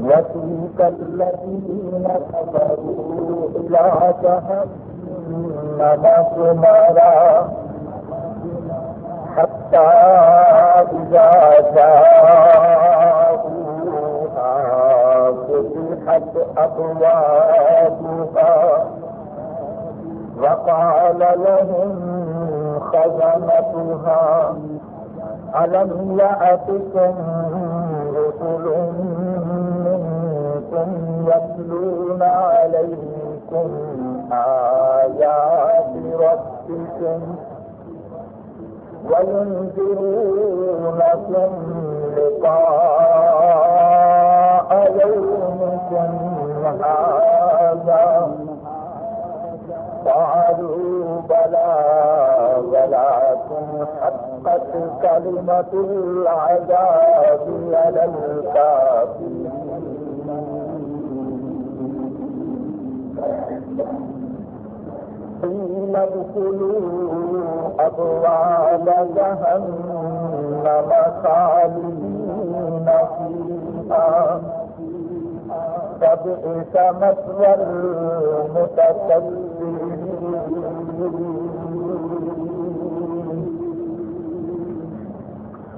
وتلك الذين كفروا إلى جهنم زمرا حتى إذا جاءوها فتحت أبوابها وقال لهم خزنتها ألم يأتكم رسل منكم يتلون عليكم آيات ربكم وينذرونكم لقاء يومكم هذا قالوا بلى ولكن حتى حقت كلمة العذاب على الكافرين. قيل ادخلوا أبواب جهنم خالدين فيها. فبئس مثوى المتكبرين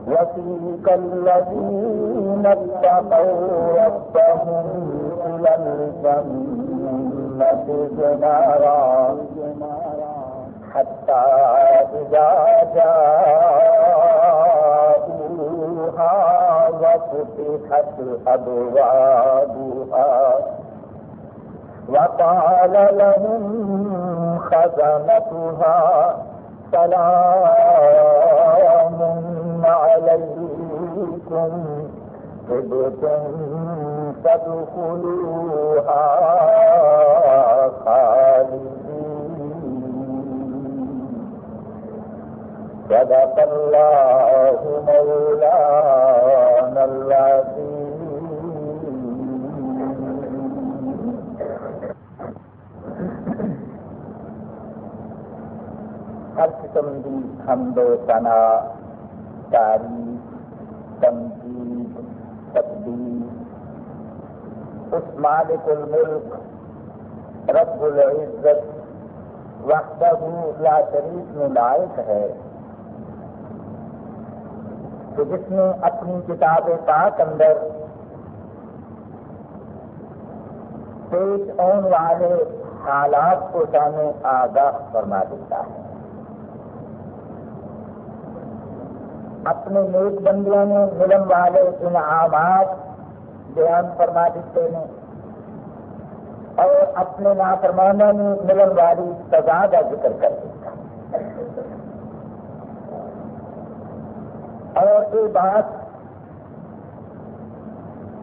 وفيك الذين اتقوا ربهم إلى الجنة زمرا حتى إذا جاءوها وفتحت أبوابها وقال لهم خزنتها سلام عليكم طبتم فادخلوها خالدين. صدق الله مولانا العظيم. ہر قسم کی حمد و ثنا تعریف تنقید تقدیر اس مالک الملک، رب العزت وحدہ لا شریف میں لائق ہے۔ کہ جس نے اپنی کتاب پاک اندر پیش آنے والے حالات کو سامنے آگاہ فرما دیتا ہے۔ اپنے نیک بندیوں نے ملن والے انعامات بیان فرما دیتے ہیں۔ اور اپنے نافرمانوں نے ملن والی سزا کا ذکر کر دیتا اور یہ بات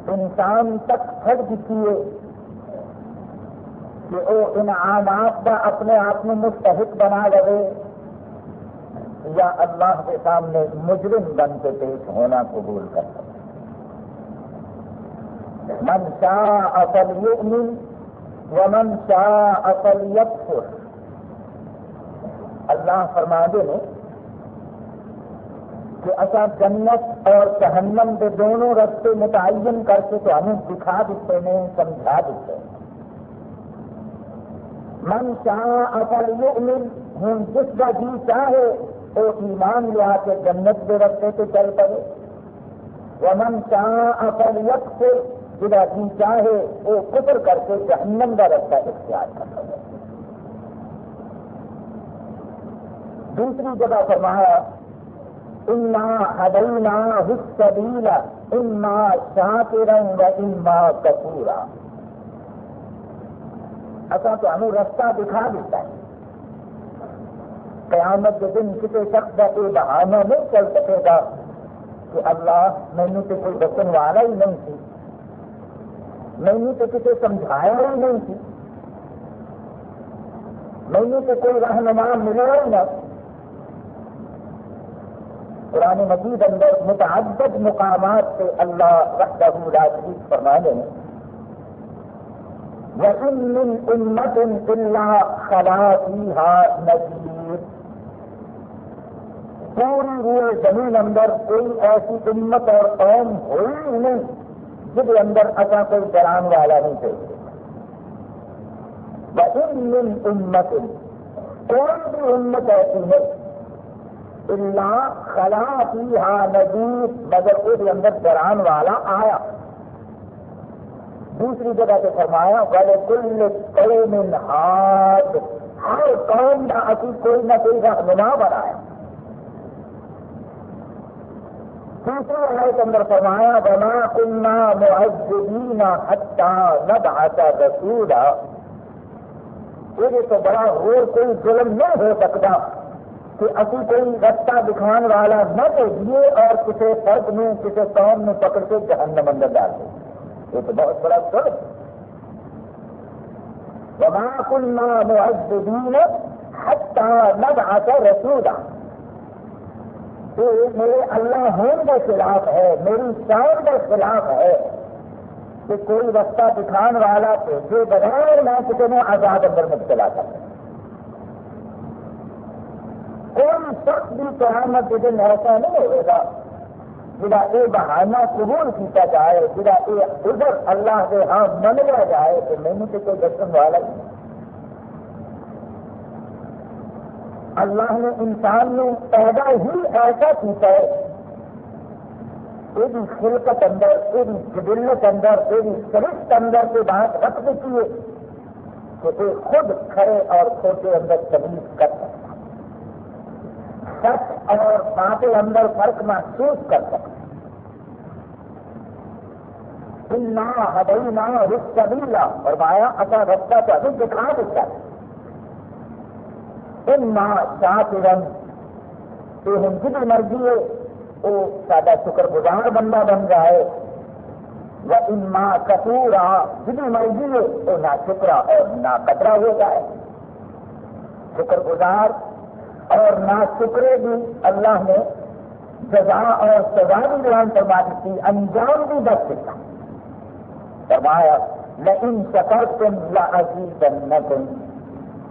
انسان تک پھٹ دیتی ہے کہ وہ انعامات کا اپنے آپ میں مستحق بنا رہے یا اللہ کے سامنے مجرم بن کے پیش ہونا قبول کر من شاء اصل یؤمن ومن شاء اصل یکفر اللہ فرما دے نے کہ اصا جنت اور جہنم کے دونوں رستے متعین کر کے تو ہمیں دکھا دیتے ہیں، سمجھا دیتے ہیں۔ من شاہ اصل یؤمن ہوں جس کا جی چاہے وہ ایمان لیا کے جنت کے رستے سے چل پڑے۔ ومن شاہ اصل یکفر جہاں جی چاہے، وہ کفر کر کے جہنم کا رستہ اختیار کر سکے دوسری جگہ فرمایا اما ہدینا حسبیلا اما شاکرا و اما کپورا اصا اچھا، تمہیں رستہ دکھا دیتا ہے۔ قیامت کے دن کسی شخص کا کوئی بہانہ نہیں چل سکے گا کہ اللہ مینو تو کوئی دسن والا ہی نہیں سی مینو تو کسی سمجھایا ہی نہیں سی مینو تو کوئی رہنما ملا ہی نہ۔ قرآن مجید اندر متعدد مقامات سے اللہ وحدہ لا شریف فرما دیں وَإِن مِّن أُمَّةٍ إِلَّا خَلَا فِيهَا نَذِيرٌ۔ پوری روئے زمین اندر کوئی ایسی امت اور قوم ہوئی ہی نہیں جس اندر اچھا کوئی ڈران والا نہیں چاہیے امت کوئی بھی امت ایسی ہے اللہ خلا کی ہاں مگر اس اندر ڈران والا آیا۔ دوسری جگہ سے فرمایا بڑے کل قوم ہاتھ ہر قوم کا اسی کوئی نہ کوئی رہنما بنایا۔ تیسری آیت اندر فرمایا بنا کنا معذبین حتی نبعث رسولا۔ یہ تو بڑا اور کوئی ظلم نہیں ہو سکتا کہ ابھی کوئی رستہ دکھان والا نہ بھیجیے اور کسی فرد میں، کسی قوم میں پکڑ کے جہنم اندر ڈال دے۔ یہ تو بہت بڑا ظلم۔ وما كنا معذبين حتى نبعث رسولا۔ تو میرے اللہ ہون کے خلاف ہے، میری شان کے خلاف ہے۔ کہ کوئی رستہ دکھان والا جو بغیر میں کسی نے آزاد اندر مبتلا کر کوئی سخت بھی قیامت کے دن ایسا نہیں ہوگا جا یہ بہانہ قبول کیا جائے جا یہ ادھر اللہ کے ہاں من لیا جائے تو مینو تو کوئی دسن والا ہی اللہ نے انسان نے پیدا ہی ایسا کیا ہے۔ یہ خلقت اندر یہ جبلت اندر یہ سرشت اندر سے بات رکھ دیتی ہے کہ یہ خود کھڑے اور چھوٹے اندر تمیز کر سکتا سچ اور باتیں اندر فرق محسوس کر سکتا ہدئی نہ رخ کبیلا اور مایا اچھا رستہ تو ابھی دکھا دیتا ہے۔ ان ماں شاہ تو ہم مرضی ہے وہ سارا شکر گزار بندہ بن جائے۔ وہ ان ماں کسورا جی مرضی ہے وہ نہ شکرا اور نہ کترا ہو جائے۔ شکر گزار اور نہ شکرے بھی اللہ نے جزا اور سزا بھی بیان فرما دیتی انجام بھی بچ سکتا فرمایا، لئن شکرتم لعزیدنکم۔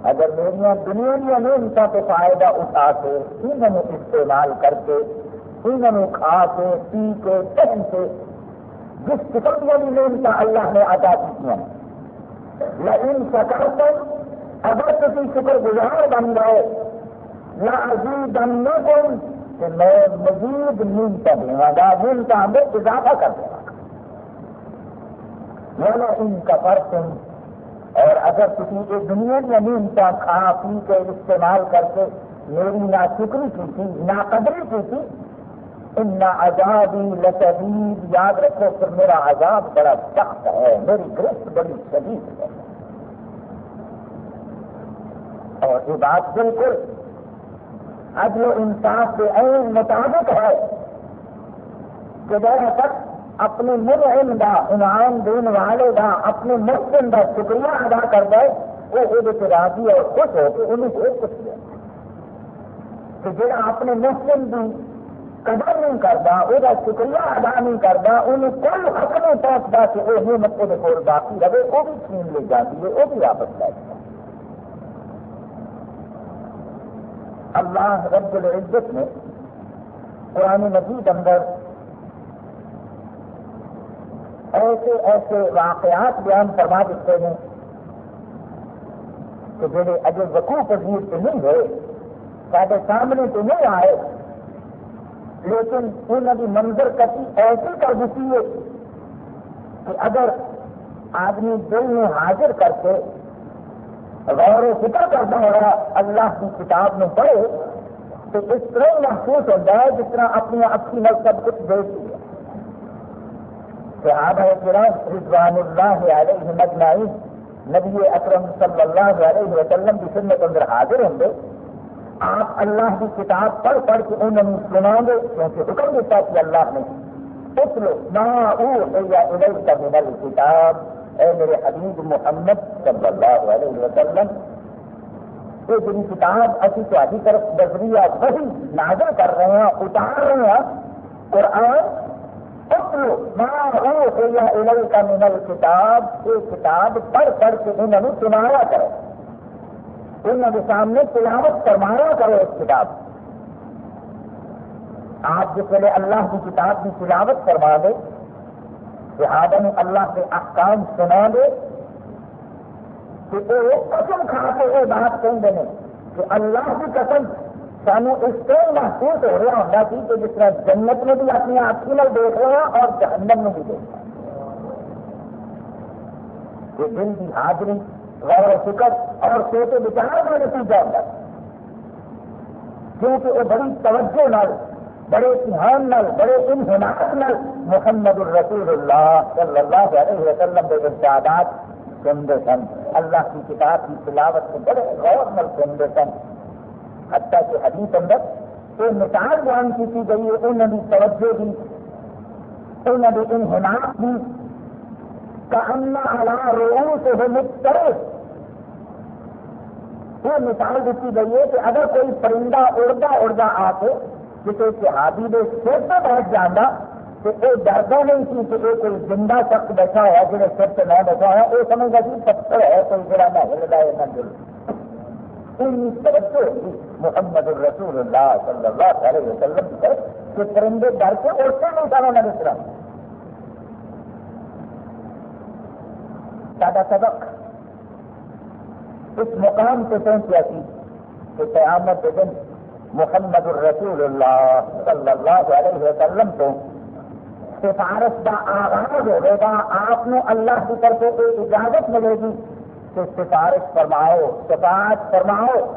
اگر میری دنیا دیا نعمتوں کو فائدہ اٹھا کے انہوں استعمال کر کے انہوں کھا کے پی کے پہن کے جس قسم کی بھی نعمت اللہ نے عطا کی لئن شکرتم، اگر کسی شکر گزار بن گئے، لعزیدنکم، کہ میں مزید نیمتا دوں گا نیمتا میں اضافہ کر دوں۔ گا ان کا فرق اور اگر کسی کے دنیا میں نیمتا کھا پی کے استعمال کر کے میری نا شکری کی تھی نا قدری کی تھی ان نہ آزادی لشدید یاد رکھو پھر میرا عذاب بڑا سخت ہے، میری گرفت بڑی شدید ہے۔ اور یہ بات بالکل عدل و انصاف کے عین مطابق ہے۔ کہ جہاں تک اپنے منعم دا، انعام دین والے دا، اپنے مسلم دا شکریہ ادا کر دے، وہ وہ راضی اور خوش ہو کے انہیں کو کچھ دے کہ جڑا اپنے مسلم کی قدر نہیں کرتا وہ شکریہ ادا نہیں کرتا، انہیں کوئی حق نہیں پہنچتا کہ وہ نعمت وہ کول باقی رہے، وہ بھی چھین لے جاتی ہے، وہ بھی واپس لے جاتی اللہ رب العزت نے قرآن مجید اندر ایسے ایسے واقعات بیان فرما دیتے ہیں کہ جڑے اجے وقوع پذیر تو نہیں ہوئے سارے سامنے تو نہیں آئے، لیکن انہوں کی منظر کسی ایسی کر دیتی ہے کہ اگر آدمی دل میں حاضر کر کے غور و فکر کرتا ہوگا، اللہ کی کتاب میں پڑھے، تو اس طرح محسوس ہوتا ہے جس طرح اپنی اپنی نل سب کچھ دیکھ لیا صحابہ کرام رضوان اللہ علیہ مجمعین نبی اکرم صلی اللہ علیہ وسلم کی سنت اندر حاضر ہوں گے۔ آپ اللہ کی کتاب پڑھ پڑھ کے انہوں نے سنا گے، کیونکہ حکم دیتا کہ اللہ نے اس لو نہ من کتاب اے میرے حبیب محمد صلی اللہ علیہ وسلم، یہ جی کتاب اسی تاری طرف نظریہ وہی نازل کر رہے ہیں، اتار رہے ہیں۔ قرآن کا منل کتاب یہ کتاب پڑھ پڑھ کے انہوں نے سنایا کرو۔ انہوں کے سامنے تلاوت فرمایا کرو اس کتاب۔ آپ جس ویلے اللہ کی کتاب کی تلاوت فرما دے، صحابہ نے اللہ کے احکام سنا دے۔ کہ وہ قسم کھا کے یہ بات کہیں ہیں کہ اللہ کی قسم سانو اس طرح محسوس ہو رہا ہوتا سی کہ جس طرح جنت میں بھی اپنی آنکھوں میں دیکھ رہے ہیں اور جہنم میں بھی دیکھ رہے ہیں یہ دل کی حاضری، غور و فکر اور سوچے بچار کا نتیجہ ہوتا ہے۔ کیونکہ وہ بڑی توجہ نال، بڑے دھیان نال، بڑے انہماق نال محمد الرسول اللہ صلی اللہ علیہ وسلم کے ارشادات سنتے سن۔ اللہ کی کتاب کی تلاوت سے بڑے غور نال سنتے سن۔ حتیٰ کہ حدیث اندر یہ مثال بیان کی گئی ہے، انہوں نے توجہ دی، انہوں نے انہماق دی کہنا علا رؤوسهم الطرف یہ مثال دیتی گئی ہے کہ اگر کوئی پرندہ اڑتا اڑتا آ کے کسی صحابی کے سر سے بیٹھ جانا تو یہ ڈردا نہیں سی کہ یہ کوئی زندہ شخص بیٹھا ہوا جہاں سر سے نہ بیٹھا ہے وہ سمجھتا سی جی پتھر ہے، کوئی جڑا نہ ہلدا ہے، نہ دل توجہ ہوگی محمد الرسول اللہ صلی اللہ علیہ وسلم سے کہ پرندے ڈر کے اڑتے نہیں سارا نہ دوسرا. سادہ سبق. اس مقام سے پہنچیا سی کہ قیامت کے دن محمد الرسول اللہ صلی اللہ علیہ وسلم کو سفارش کا آغاز ہوگا. آپ نے اللہ کی طرف ایک اجازت ملے گی. کہ سفارش فرماؤ سفارش فرماؤ۔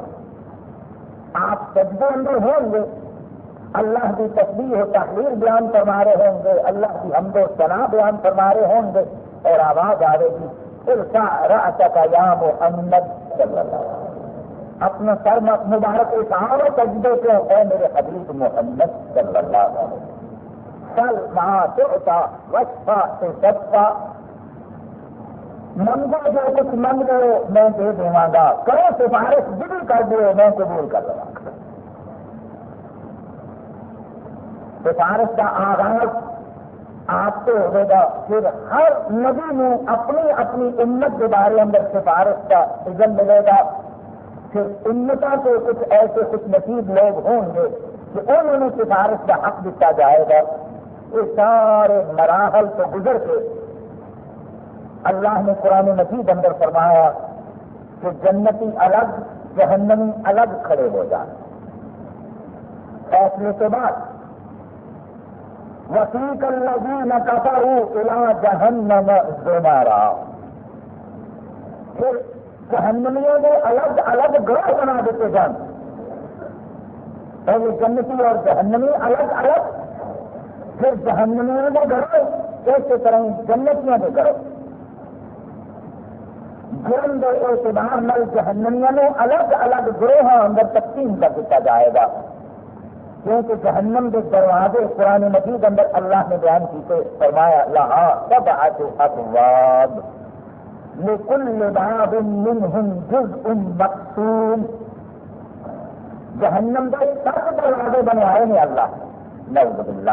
آپ سجدے اندر ہوں گے۔ اللہ کی تصویر و تحریر بیان فرما رہے ہوں گے۔ اللہ کی حمد و صلاح بیان فرما رہے ہوں گے۔ اور آواز آ رہے گی یا محمد صلی اللہ علیہ اپنا سر مبارک اٹھاؤ سجدے کو اے میرے حبیب محمد صلی اللہ علیہ وسلم۔ سل ماں چوتا وسفا تو سفا منگو جو کچھ منگ دو میں دے دوں گا کرو سفارش بھی کر دو میں قبول کر لوں گا سفارش کا آغاز آپ سے ہوگا پھر ہر نبی میں اپنی اپنی امت کے بارے اندر سفارش کا عزم ملے گا پھر امتا کو کچھ ایسے کچھ نصیب لوگ ہوں گے کہ انہوں نے سفارش کا حق دیتا جائے گا یہ سارے مراحل سے گزر کے اللہ نے قرآن مجید اندر فرمایا کہ جنتی الگ، جہنمی الگ کھڑے ہو جائیں۔ فیصلے کے بعد وسیق الذین کفروا الى جہنم زمارا پھر جہنمیوں نے الگ الگ گروہ بنا دیتے جان پہلے جنتی اور جہنمی الگ الگ۔ پھر جہنمیوں کے گروہ اسی طرح جنتیاں کے گروہ۔ جرم کے اعتبار نل جہنمیاں نے الگ الگ گروہ اندر تقسیم کر دیتا جائے گا۔ کیونکہ جہنم کے دروازے قرآن مجید اندر اللہ نے بیان کی فرمایا، لہا سب ابواب لكل باب منهم جزء مقسوم۔ جہنم کے سب دروازے بنوائے ہیں اللہ۔ نعوذ باللہ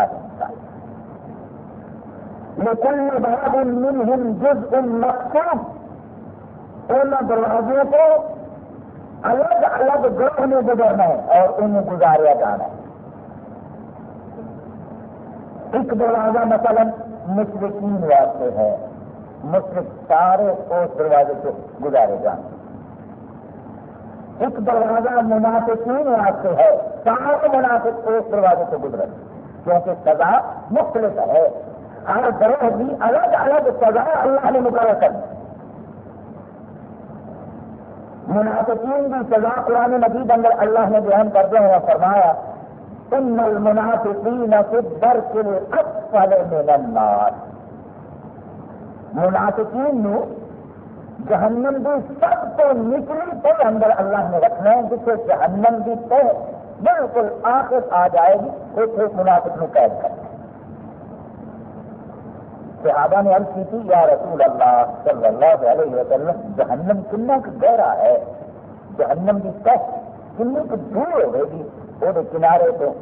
لكل باب منهم جزء مقسوم۔ ان دروازوں کو الگ الگ گروہ میں گزرنا ہے اور انہیں گزاریا جانا ہے۔ ایک دروازہ مثلا مشرقین واسطے ہے۔ مشرق سارے اس دروازے سے گزارے جان ایک دروازہ منافقین واسطے ہے۔ سارے منافق اس دروازے سے گزرے۔ کیونکہ سزا مختلف ہے۔ ہر گروہ بھی الگ الگ سزا اللہ نے مقرر کر منافقین کی سزا قرآن مجید اندر اللہ نے بیان کرتے ہوئے فرمایا، ان المنافقین فی الدرک الاسفل من النار. منافقین نو جہنم کی سب تو نچلی تہ اندر اللہ نے رکھنا ہے، جسے جہنم کی تہ بالکل آخر آ جائے گی اسے منافق نو قید کرنا صحابہ نے عرض کی تھی، یا رسول اللہ صلی اللہ علیہ وسلم، جہنم کنا گہرا ہے، جہنم کی تہ کنی دور ہوئے گی وہ کنارے تو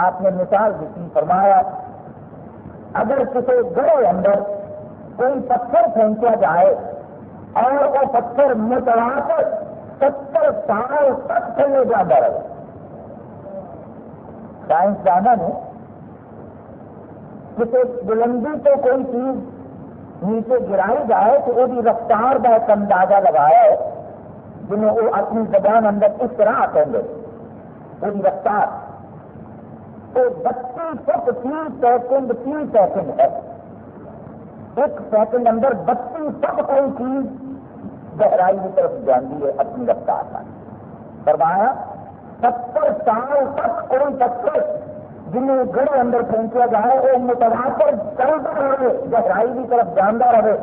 آپ نے مثال دیتی فرمایا، اگر کسی گڑے اندر کوئی پتھر پھینکا جائے اور وہ پتھر متواتر ستر سال تک چلے جاتا رہے۔ سائنسدانوں نے کسی بلندی تو کوئی چیز نیچے گرائی جائے تو وہ رفتار کا ایک اندازہ لگایا جنہیں وہ اپنی زبان اندر اس طرح آتے ہیں۔ وہ رفتار۔ تو بتی فٹ تیس سیکنڈ تیس سیکنڈ ہے۔ ایک سیکنڈ اندر بتی فٹ کوئی چیز گہرائی کی طرف جانتی ہے اپنی رفتار کا فرمایا، ستر سال تک کوئی پتھر جنہیں گڑے اندر پہنچا جائے وہ متواتر چلتا رہے، گہرائی کی طرف جانا رہے۔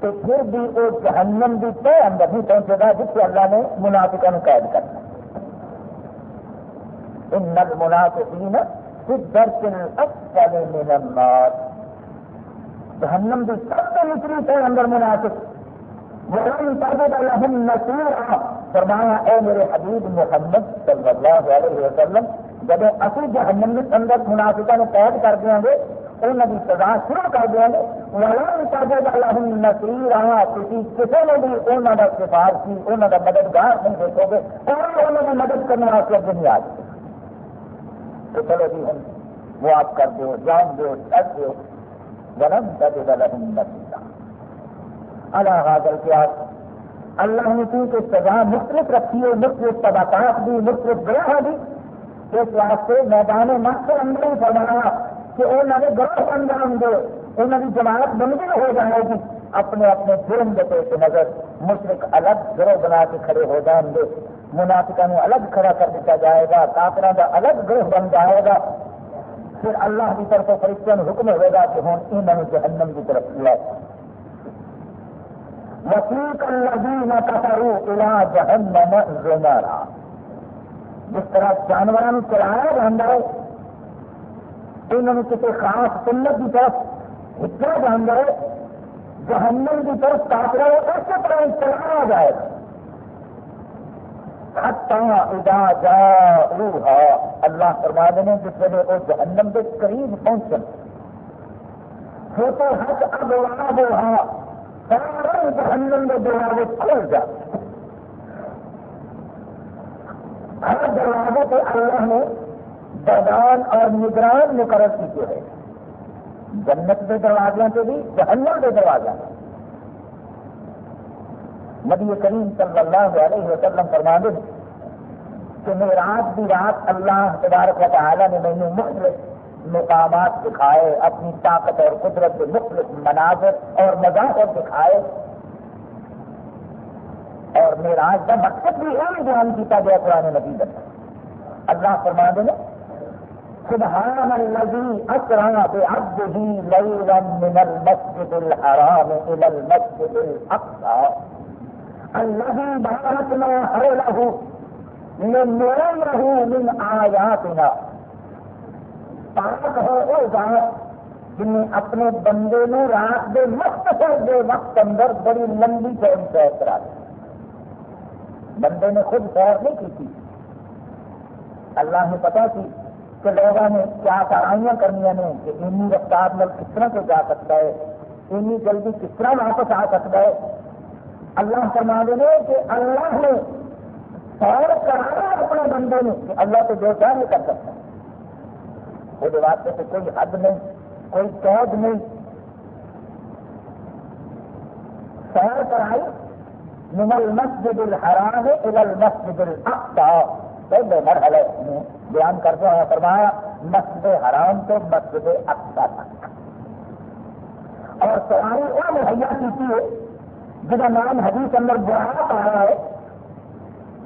تو پھر بھی وہ جہنم بھی طے اندر نہیں پہنچے گا، جس سے اللہ نے منافقہ قید کرنا ان نل منافقین درکن اکثر من النار۔ جہنم بھی سب سے نچلی طے اندر منافق۔ وَلَنْ تَجِدَ لَهُمْ نَصِيرًا۔ فرمایا، اے میرے حبیب محمد صلی اللہ علیہ وسلم جب اسی جہنم کے اندر منافقہ نے قید کر دیا گے، انہوں کی سزا شروع کر دیا گے۔ وَلَنْ تَجِدَ لَهُمْ نَصِيرًا، کسی کسی نے بھی انہوں کا سفارشی انہوں کا مددگار نہیں دیکھو گے۔ اور انہوں کی مدد کرنے واسطے اگے نہیں آ تو چلو جی ہم معاف کر دو، جان دو چھٹ دو۔ ولن تجد لهم نصيرا۔ اللہ حاضر کیا اللہ نے کیونکہ سزا مختلف رکھی ہے، مختلف طبقات بھی، مختلف گروہ بھی۔ اس واسطے میدان مقصد اندر ہی فرمایا کہ انہوں نے گروہ انجام دے انہوں کی جماعت بندی ہو جائے گی۔ اپنے اپنے جرم کے پیش نظر مشرق الگ گروہ بنا کے کھڑے ہو جائیں گے۔ منافقہ الگ کھڑا کر دیا جائے گا کافر کا الگ گروہ بن جائے گا۔ پھر اللہ کی طرف فرشتوں حکم ہوئے گا کہ ہوں انہوں جہنم کی طرف لائے وسیق الذین کفروا الى جہنم زمرا۔ جس طرح جانوروں چلایا جاتا ہے انہوں کسی خاص سنت کی طرف ہٹیا جانا ہے جہنم کی طرف کافر اسی طرح چلایا جائے۔ گا ادا جا اللہ فرما دیں جس ویلے وہ جہنم کے قریب پہنچن چھوٹے حق اب وہ سارے جہنم کے دروازے کھل جاتے ہر دروازے پہ اللہ نے بدان اور نگران مقرر کیے ہیں۔ جنت کے دروازے سے بھی، جہنم کے دروازے نبی کریم صلی اللہ علیہ وسلم فرما دے کہ میراج کی رات اللہ تبارک و تعالی نے مینو مختلف مقامات دکھائے، اپنی طاقت اور قدرت کے مختلف مناظر اور مظاہر دکھائے۔ اور میراج کا مقصد بھی یہی بیان کیا گیا قرآن نبی بنا اللہ فرما دے سبحان الذي اسرا بعبده ليلا من المسجد الحرام الى المسجد الاقصى الذي باركنا حوله لنريه من آياتنا پاک ہے وہ ذات جن اپنے بندے نو رات دے مختصر دے وقت اندر بڑی لمبی چوڑی سیر کرا دی۔ بندے نے خود سیر نہیں کی اللہ نے پتا سی کہ لوگوں نے کیا کارائیاں کرنی نے کہ اینی رفتار میں کس طرح سے جا سکتا ہے، اینی جلدی کس طرح واپس آ سکتا ہے۔ اللہ فرما دے کہ اللہ نے سیر کرایا اپنے بندے نے کہ اللہ تو جو چاہ نہیں کر سکتا وہ واسطے سے کوئی حد نہیں، کوئی قید نہیں۔ سیر کرائی من المسجد الحرام الى المسجد الاقصى۔ پہلے مرحلے میں بیان کرتے ہیں، فرمایا، مسجد حرام تو مسجد اقصا تک۔ اور سواری وہ مہیا کی ہے جہاں نام حدیث اندر بڑھانا پایا ہے،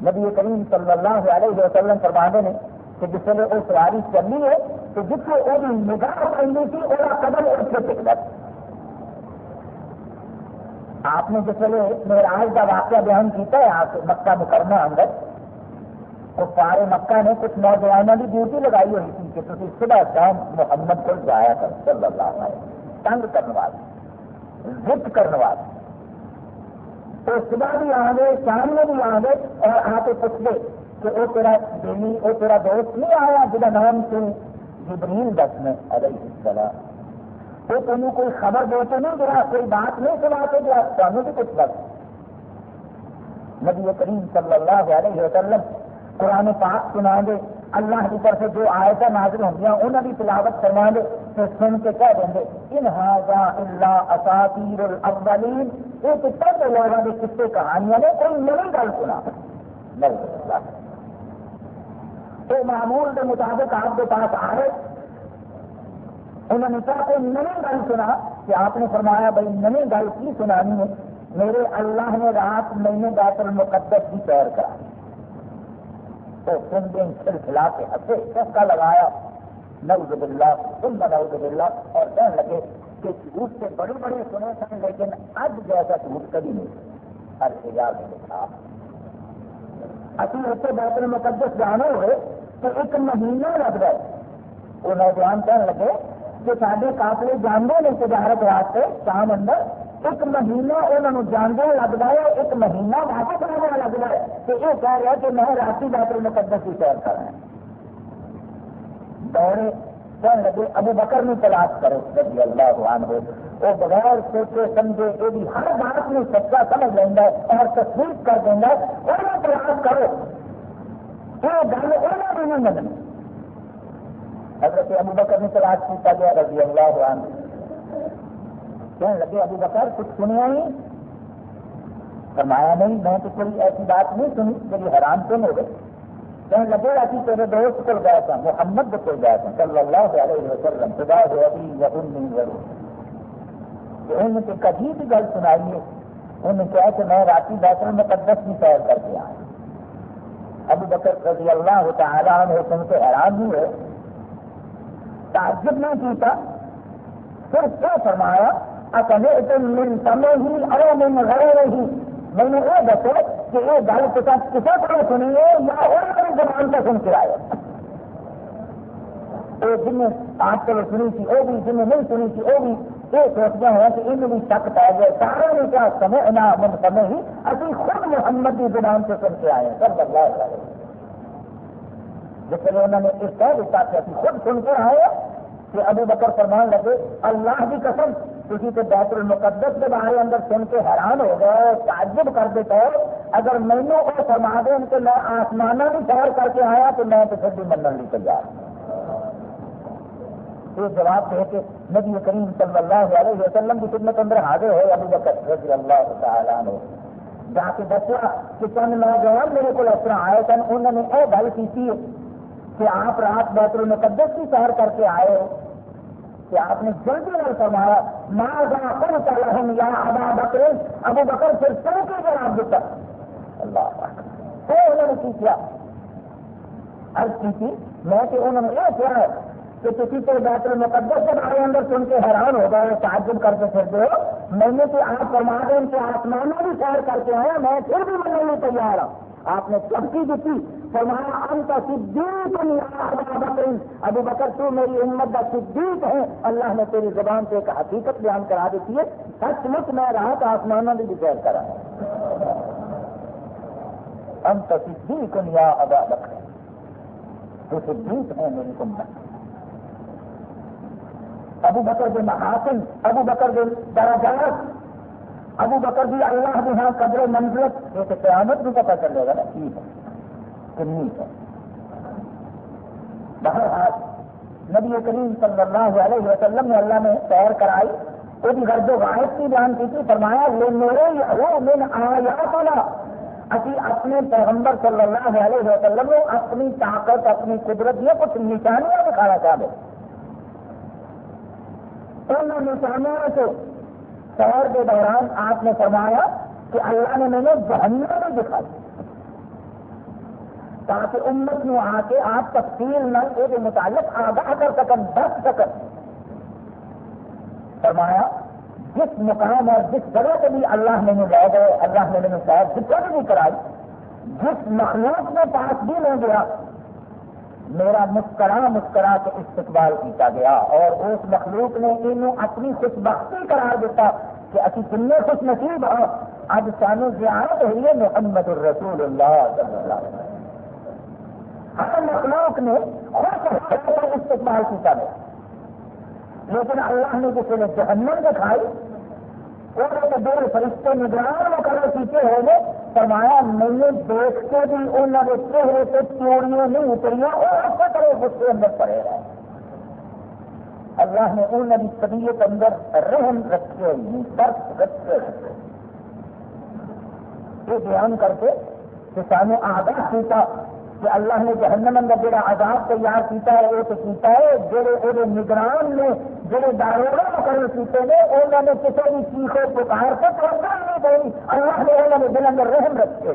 نبی کریم صلی اللہ علیہ وسلم فرمانے نے کہ جس ویسے وہ سواری چلی ہے، تو جتنے وہ نگاہ پڑنی تھی، وہ قدم اس سے ٹکتا آپ نے جس ویلے کا واقعہ بیان کیا ہے، آپ مکہ مکرمہ اندر، تو سارے مکہ نے کچھ نوجوانوں کی ڈیوٹی لگائی ہوئی تھی کہ تھی صبح شام محمد کو جایا کر صلی اللہ علیہ تنگ کرنے والے، ضد کرنے والے۔ تو صبح بھی آ گئے، شام میں بھی آ گئے، اور آ کے پوچھ کہ وہ تیرا بیوی وہ تیرا دوست نہیں آیا جہاں نام سے جبریل دس میں علیہ السلام؟ وہ تمہیں کوئی خبر دے تو نہیں گیا کوئی بات نہیں سنا کے گیا تمہیں بھی کچھ بس نبی کریم صلی اللہ علیہ وسلم قرآن پاک سنا دے اللہ کی طرف جو آیت نازل ہوں انہوں کی تلاوت کروا دے تو سن کے کہہ دیں گے، ان ہاضا اللہ اساتیر الاولین یہ تو پہلے لوگوں کے قصے کہانیاں نے، کوئی نئی گل سنا۔ نہیں تو معمول کے مطابق آپ کے پاس آئے انہوں نے کہا کوئی نئی گل سنا کہ آپ نے فرمایا بھائی نئی گل کی سنانی ہے؟ میرے اللہ نے رات مہینے بیت المقدس کی سیر کرا تو تم دن کھل کھلا کے ہنسے، چسکا لگایا۔ نعوذ باللہ، ثم نعوذ باللہ۔ اور کہنے لگے کہ جھوٹ سے بڑے بڑے سنے سن لیکن اب جیسا جھوٹ کبھی نہیں۔ ہر حجاب نے لکھا اسی اتنے بیت المقدس جانے ہوئے تو ایک مہینہ لگ گئے۔ وہ نوجوان کہنے لگے سارے قافلے جانتے ہیں تجارت واسطے شام اندر ایک مہینہ انہوں جانے لگتا ہے، ایک مہینہ واپس آنے لگتا ہے۔ تو یہ کہہ رہا کہ میں راتی بیت المقدس کی سیر کر رہا دوڑے، کہنے لگے، ابو بکر میں تلاش کرو، رضی اللہ عنہ۔ ہو وہ بغیر سوچے سمجھے یہ بھی ہر بات میں سچا سمجھ لینا ہے اور تصدیق کر دینا ہے۔ تلاش کرو۔ یہ گل انہوں نے نہیں مننی حضرت ابو بکر نے تلاش کیا گیا رضی اللہ عنہ کہنے لگے، ابو بکر، کچھ سنیا ہی فرمایا، نہیں، میں تو کوئی ایسی بات نہیں سنی میری حیران کیوں ہو گئے کہنے لگے ابھی تیرے دوست کو گیا تھا محمد کو گیا تھا صلی اللہ علیہ وسلم، خدا ہو ابھی یا نہیں ضرور انہوں نے ایک عجیب گل سنائی ہے۔ انہوں نے کہا کہ میں راتی بیت المقدس کی سیر کر کے آیا ابو بکر رضی اللہ تعالیٰ عنہ سن کے حیران ہوئے۔ تعجب نہیں کیتا صرف کیا فرمایا؟ اکلے من سمے ہی او من غیر ہی میں نے یہ دسو کہ یہ گل کسی کسی کو سنی ہے یا اور میری زبان سے سن کے آئے جن نے آپ کو سنی تھی، وہ بھی، جن نے نہیں سنی تھی، وہ بھی یہ سوچتے ہیں کہ ان بھی شک پی گئے سارے نے کیا سمے نہ من سمے ہی ابھی خود محمد کی زبان سے سن کے آئے ہیں۔ سب بدلاؤ جس لیے انہوں نے اس کہہ دیتا کہ ابھی خود سن کے آئے کہ ابو بکر فرمان لگے، اللہ کی قسم تھی تو بیت المقدس کے بارے اندر سن کے حیران ہو گئے، تعجب کر دیتے اگر مینو کو فرما دیں کہ میں آسمانہ بھی سیر کر کے آیا تو میں تو پھر بھی منن لی تیار یہ جواب دے کے نبی کریم صلی اللہ علیہ وسلم کی خدمت اندر حاضر ہوئے ابو بکر رضی اللہ تعالیٰ نے جا کے دسیا کہ چند نوجوان میرے کو اس طرح آئے سن، انہوں نے یہ گل کی کہ آپ رات بیت المقدس کی سیر کر کے آئے ہو، کہ آپ نے جلدی میں فرمایا ماں جہاں کل کر رہے یا ابا بکر، ابو بکر پھر سر کے جواب دیتا۔ اللہ تو انہوں نے کی کیا؟ عرض کی تھی، میں کہ انہوں نے یہ کیا ہے کہ کسی کو بیت المقدس کے بارے اندر سن کے حیران ہو گئے، تعجب کر کے پھر دو میں نے کہ آپ فرما دیں کہ آسمانوں بھی سیر کر کے آئے میں پھر بھی مننے نہیں تیار ہوں۔ آپ نے چمکی دیتی فرمایا، انت صدیق ابو بکر، تو میری امت کا صدیق ہے۔ اللہ نے تیری زبان سے ایک حقیقت بیان کرا دیتی ہے سچ مچ میں رہا تو آسمانوں کی بھی سیر کرا انت صدیق یا ابا بکر۔ تو صدیق ہے میری امت۔ ابو بکر کے محاسن ابو بکر کے درجات، ابو بکر بھی اللہ کے ہاں قدر منزلت، یہ تو قیامت بھی پتا چلے گا نا۔ ٹھیک ہے۔ کنی ہے بہرحال نبی کریم صلی اللہ علیہ وسلم نے اللہ نے سیر کرائی وہ بھی غرض و واحد کی بیان کی تھی، فرمایا، لے میرے وہ من آیاتنا۔ اسی اپنے پیغمبر صلی اللہ علیہ وسلم نے اپنی طاقت، اپنی قدرت یہ کچھ نشانیاں دکھانا چاہتے ان نشانیوں سے سیر کے دوران آپ نے فرمایا کہ اللہ نے میں نے جہنم میں دکھائی۔ تاکہ امت میں آ کے آپ تفصیل نہ کے متعلق آگاہ کر سکن دس سکن۔ فرمایا، جس مقام اور جس جگہ سے بھی اللہ نے لے گئے، اللہ نے میں سیر ذکر بھی کرائی، جس مخلوق میں پاس بھی نہیں گیا، میرا مسکرا مسکرا کے استقبال کیا گیا اور اس مخلوق نے انہوں اپنی خوش بختی قرار دیتا کہ ابھی کن خوش نصیب ہاں۔ اب سانو زیارت ہوئی ہے محمد الرسول اللہ صلی اللہ علیہ وسلم۔ ہر مخلوق نے خوش استقبال کیا گیا لیکن اللہ نے کسی نے جہنم دکھائی، وہ دور فرشتے نگران مقرر کیتے ہوئے فرمایا نہیں دیکھ کے بھی انہوں نے چہرے سے چوڑیاں نہیں اتریاں، اور اسی طرح غصے اندر پڑے رہے۔ اللہ نے انہوں کی طبیعت اندر رحم رکھے درد رکھے۔ یہ بیان کر کے کہ سانو آگاہ کیتا کہ اللہ نے جہنم اندر جڑا عذاب تیار کیتا ہے، وہ تو کیتا ہے، جڑے وہ نگران نے، جڑے داروگا مقرر کیتے ہیں انہوں نے کسی بھی چیخو پکار سے توڑنا نہیں گئی اللہ نے انہوں نے دل اندر رحم رکھے۔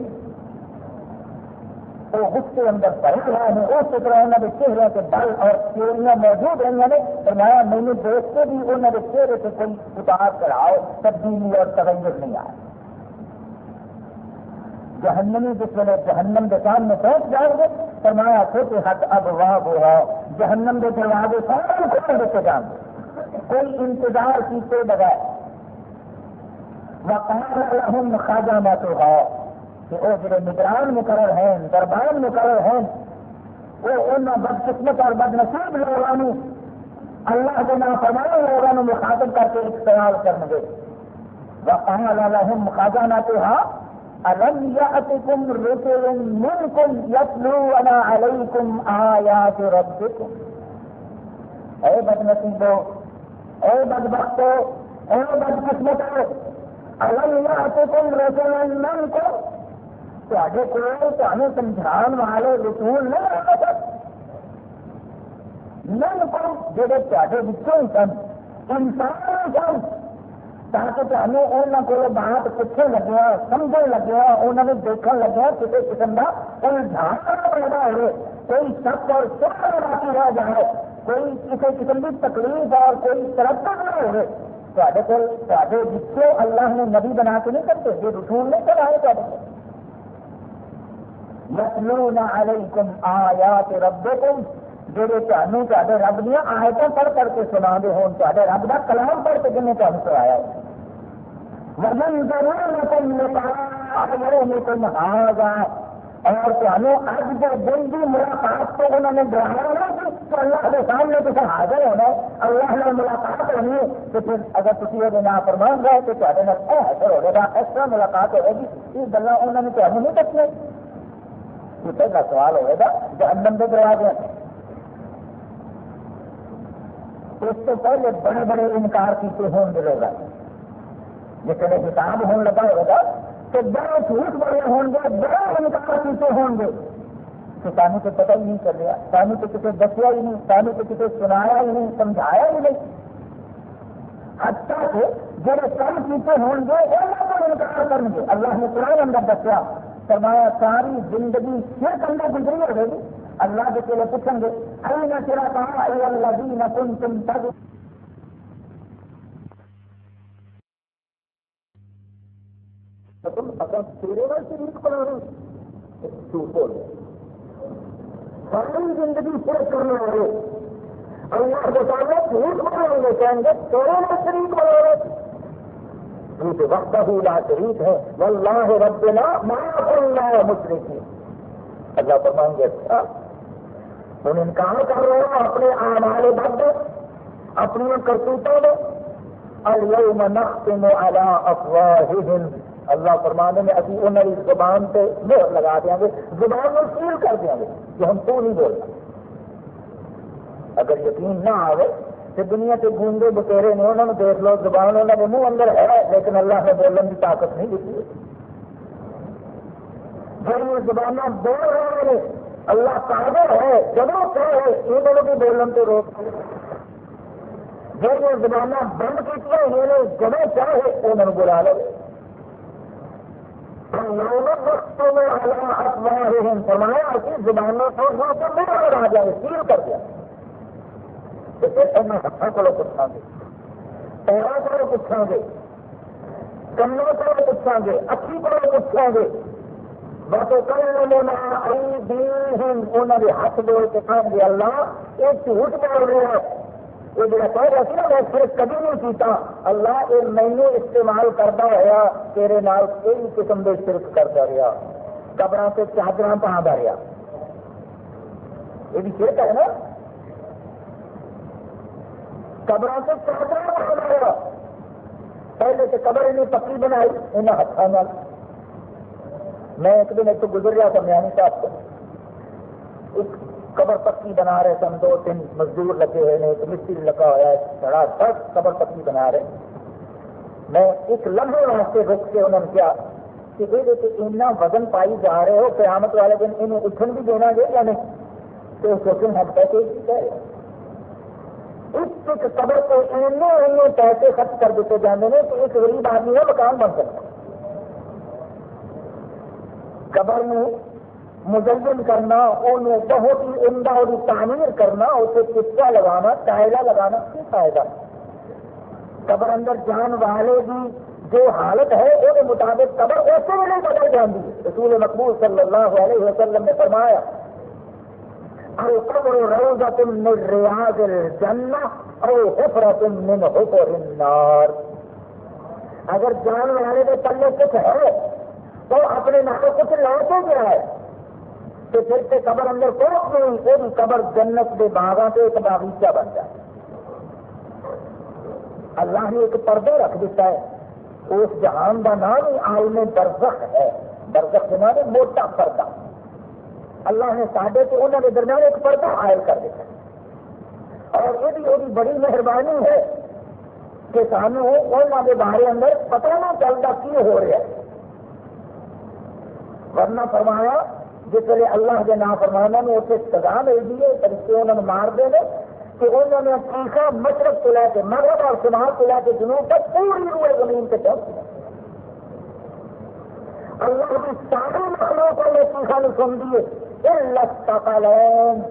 وہ غصے اندر پڑھ رہے ہیں۔ اس طرح انہوں نے چہرے کے بل اور چوریاں موجود رہی ہیں یعنی فرمایا، میں نے دیکھ کے بھی انہوں نے چہرے سے کوئی اتار چڑھاؤ، تبدیلی اور تغیر نہیں آیا جہنمی جس ویلے جہنم کے سامنے پہنچ جائیں گے فرمایا چھوٹے حق اب واہ وہ جہنم کے دروازے سارے کھول دیتے جان۔ گے کوئی انتظار کیتے بغیر۔ وقال خاجہ نہ تو ہے کہ وہ جڑے نگران مقرر ہیں، دربان مقرر ہیں، وہ ان بدقسمت اور بد نصیب لوگوں، اللہ کے نام فرمانے لوگوں مخاطب کر کے ایک سوال کریں گے وقال لهم خزانتها ألم يأتكم رسل منكم يتلون عليكم آيات ربكم؟ اے بد نصیبو اے بد بختو اے بد قسمتو الم یاتکم رسل منکم تواڈے کول تانوں سمجھان والے رسول نہیں آتے منکم جڑے تواڈے وچوں سن انسان سن تاکہ تمہیں انہوں کو بات پوچھنے لگے سمجھنے لگے انہوں نے دیکھنے لگے کسی قسم کا کوئی دھان پیدا ہو کوئی سب اور سب باقی رہ جائے کوئی کسی قسم کی تکلیف اور کوئی ترقی نہ ہو تے کو جتنے اللہ نے نبی بنا کے نہیں کرتے یہ رسول نہیں کرائے تے یتلون علیکم آیات ربکم جہے تمہیں تے رب دیا آیتیں پڑھ کر کے سنا دے ہوں تے رب کا کلام پڑھ کے جن تمہیں سنایا وزن ضرور تم ہاگا اور تمہیں اج کے دن کی ملاقات تو انہوں نے ڈرایا ہونا کہ اللہ کے سامنے کسی حاضر ہونا اللہ نے ملاقات ہونی ہے تو پھر اگر تھی وہ نام فرمان گئے تو تے حاضر ہو گا اس طرح ملاقات ہوئے گی یہ گلا انہوں نے تمہیں نہیں دسنے یہ پہلا سوال ہوئے گا جہنم کے دروازے اس سے پہلے بڑے بڑے انکار کیتے ہوں گے لوگ جس نے حساب ہونے لگا ہوگا تو بڑے جھوٹ بڑے ہوں گے، بڑے انکار کیتے ہوں گے۔ تو سانو تو پتہ ہی نہیں چل رہا سانو تو کسی دسیا ہی نہیں سانو تو کسی سنایا ہی نہیں، سمجھایا ہی نہیں۔ حتیٰ کہ جڑے کم کیتے ہوں گے انہوں کو انکار کریں گے۔ اللہ نے قرآن اندر دسیا، فرمایا، ساری زندگی پھر اندر گزری ہوگی اللہ کے چلے پوچھیں گے این تیرا کہا اے الذین کنتم تم اگر تیرے رہے جھوٹ بول ساری زندگی صرف کرنے والے. اللہ جھوٹ بولیں گے کہیں گے تیرے شریک بنا رہے جھوٹ وقت ہی لا شریک ہے. واللہ ربنا ما اللہ مشرکی اللہ فرمائیں گے اچھا ہوں انکار کر رہے ہو اپنے آمال بد اپنی کرتوتوں میں۔ اليوم نختم على افواههم۔ اللہ فرمانے میں ابھی انہوں کی زبان سے مہر لگا دیا گے، زبان میں سیل کر دیا گے کہ ہم تو نہیں بولنا اگر یقین نہ آئے تو دنیا کے گونگے بکیرے نے انہوں نے دیکھ لو، زبان انہوں نے منہ اندر ہے، لیکن اللہ نے بولنے کی طاقت نہیں دیتی جب زبان بول رہے ہیں۔ اللہ قادر ہے جب چاہے یہ دونوں کی بولن تو روک۔ جب وہ زمانہ بند کی انہوں نے جب چاہے انہوں نے بلا لو فرمایا کہ زبانوں کو آ جائے سیل کر دیا ہاتھوں کو پوچھا گے۔ پیروں کو پوچھا گے۔ کنوں کو پوچھا گے۔ اکھی کو پوچھا گے۔ انہوں نے ہاتھ کے اللہ یہ جھوٹ بول رہا ہے یہ جڑا کہہ رہا میں صرف کبھی نہیں کیتا۔ اللہ یہ مینو استعمال کرتا ہوا تیرے نال کئی قسم کے شرک کرتا رہا قبر سے چادر پہنتا رہا یہ بھی شرک ہے نا۔ قبر سے چادر پہنتا رہا پہلے تو قبر انہیں پکی بنائی انہیں ہاتھوں میں ایک دن ایک تو گزر رہا تھا میانی صاحب کو ایک قبر پکی بنا رہے سن دو تین مزدور لگے ہوئے ہیں، ایک مستری لگا ہوا ہے بڑا سخت قبر پکی بنا رہے۔ میں ایک لمبے واسطے رک کے انہوں نے کیا کہ یہ اتنا وزن پائی جا رہے ہو، قیامت والے دن انہیں اٹھن بھی دینا گے یا نہیں؟ تو سوچیں ہم پیسے بھی کہہ رہے اس ایک قبر کو اینے اینے پیسے خرچ کر دیتے جانے ہیں کہ ایک غریب آدمی کا مکان بن سکتا قبر میں مزین کرنا انہیں بہت ہی عمدہ اور تعمیر کرنا، اسے چپا لگانا ٹائلہ لگانا کی فائدہ؟ قبر اندر جان والے بھی جو حالت ہے، وہ مطابق قبر ایسے میں نہیں بدل جاتی رسول مقبول صلی اللہ علیہ وسلم نے فرمایا، القبر روزت من ریاض الجنہ او حفرت من حفر النار۔ اگر جان والے کے تلے کچھ ہے تو اپنے نام کچھ لا کے گیا ہے تو پھر سے قبر اندر کوٹ نہیں وہ قبر جنت کے باغا سے ایک باغیچہ بن جائے۔ اللہ نے ایک پردہ رکھ دیتا ہے۔ اس جہان کا نام ہی عالم برزخ ہے۔ برزخ کے نام موٹا پردہ۔ اللہ نے ساڈے تو انہوں کے درمیان ایک پردہ عائل کر دیتا اور یہ بھی وہ بڑی مہربانی ہے کہ سانو انہوں کے بارے اندر پتہ نہ چلتا کی ہو رہا ہے۔ ورنہ فرمایا، جس ویلے اللہ کے نام فرمانا نے اسے سزا مل گئی ہے، فرشتے انہوں نے مار دے نے کہ انہوں نے چیخا مشرق کو لے کے مغرب اور شمال کو لے کے جنوب تک پوری روئے زمین پہ پہنچ اللہ کی ساری مخلوق کو یہ چیخا نہیں سن دیے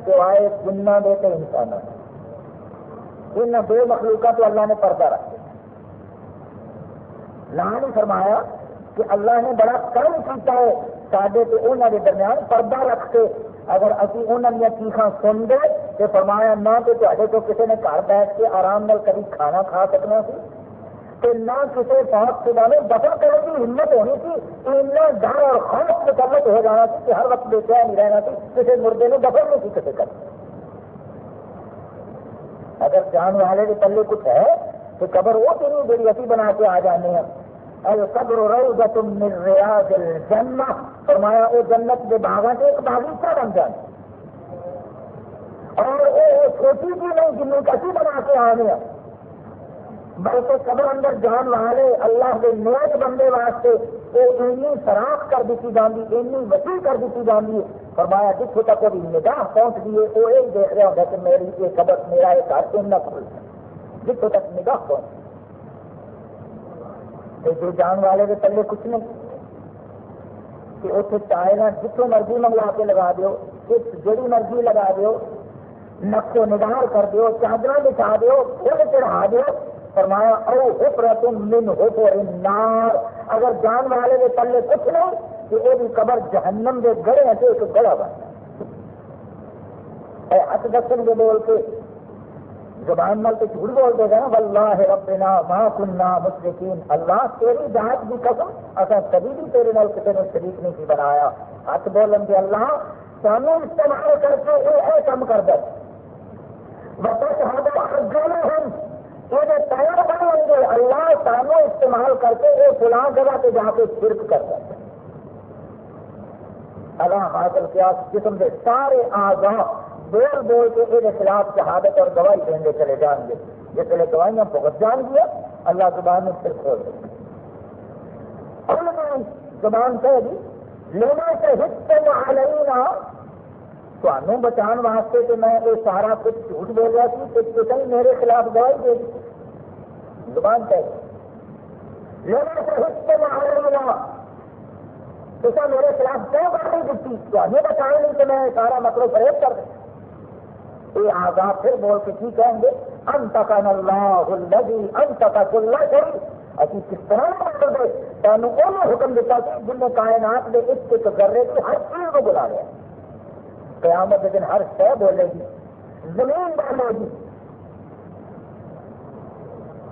سوائے جنہ دے کے انسان ان دو مخلوقات تو اللہ نے پردہ رکھے نہ نہیں فرمایا کہ اللہ نے بڑا کم کیتا ہے۔ سڈے تو انہوں کے درمیان پردہ رکھ کے اگر ابھی انہوں نے چیخا سن دے تو فرمایا نہ تو تے تو کسی نے گھر بیٹھ کے آرام نال کبھی کھانا کھا سکنا سی کہ نہ کسی پاک خدا نے دفن کرنے کی ہمت ہونی تھی اتنا ڈر اور خوف مکمت ہو جانا سی کہ ہر وقت بے چین نہیں رہنا سی کسی مردے نے دفن نہیں سی کسی کر اگر جان والے کے پلے کچھ ہے تو قبر وہ تو نہیں جی ابھی بنا کے آ جانے ہیں القبر روزت من ریاض الجنہ فرمایا وہ جنت کے باغ سے ایک باغیچہ بن جائے اور وہ چھوٹی جی نہیں جنوں کسی بنا کے آنے. ہیں بلکہ قبر اندر جان والے، اللہ کے نیک بندے واسطے وہ اینی فراخ کر دیتی جاتی اینی وسیع کر دیتی جاتی ہے فرمایا جتوں تک وہ نگاہ پہنچ گئی ہے وہ یہ دیکھ رہا ہوگا کہ میری یہ قبر، میرا یہ گھر کیوں نہ کھل. جتوں تک نگاہ پہنچ جو جان والے کے تلے کچھ نہیں۔ کہ اتنے چاہے نا جتوں مرضی منگوا کے لگا دو جڑی مرضی لگا دو نقو نگار کر دو چادر بچھا دو پھول چڑھا دو فرمایا، او حفرت من حفر النار۔ اگر جان والے کے پلے کچھ نہیں کہ وہ بھی قبر جہنم کے گڑے ہیں ایک گڑا بن ہاتھ دسن کے بول کے زبان مل تو جھوٹ بولتے گا، واللہ ربنا ما کننا مشرکین، اللہ تیری ذات کی قسم اصا کبھی بھی تیرے نال کسی نے شریک نہیں بنایا۔ ہاتھ بولن کے اللہ، سانو استعمال کر کے یہ اے کام کر دے۔ وقت ہم ہم یہ پیر بنیں گے، اللہ سانو استعمال کر کے وہ فلاں جگہ پہ جا کے شرک کر سکتے اگاں حاصل کیا جسم کے سارے آگاہ بول بول کے یہ خلاف شہادت اور گواہی دیں گے، چلے جان گے۔ جس ویسے گواہیاں بہت جان گیا۔ اللہ زبان نے پھر کھول دیں زبان کہہ دی لینا سے حصے میں تمہوں بچان واسطے کہ میں یہ سارا کچھ جھوٹ بول رہا سی کہ کسی میرے خلاف گواہی دے دی۔ زبان کہہ دی لینا سے حصے میں تو میرے خلاف کیوں گواہی دیتی؟ تمہیں بچانے نہیں کہ میں سارا مطلب فریب کر دوں۔ یہ آگاہ پھر بول کے کی کہیں گے؟ انت کا اللہ الذی انت کا کل شری ابھی کس طرح مطلب دے؟ تمہیں انہوں حکم دیتا کہ جن نے کائنات دے اس کے ذرے کی ہر چیز کو بلا لیا۔ قیامت کے دن ہر شے بولے گی، زمین بولے گی۔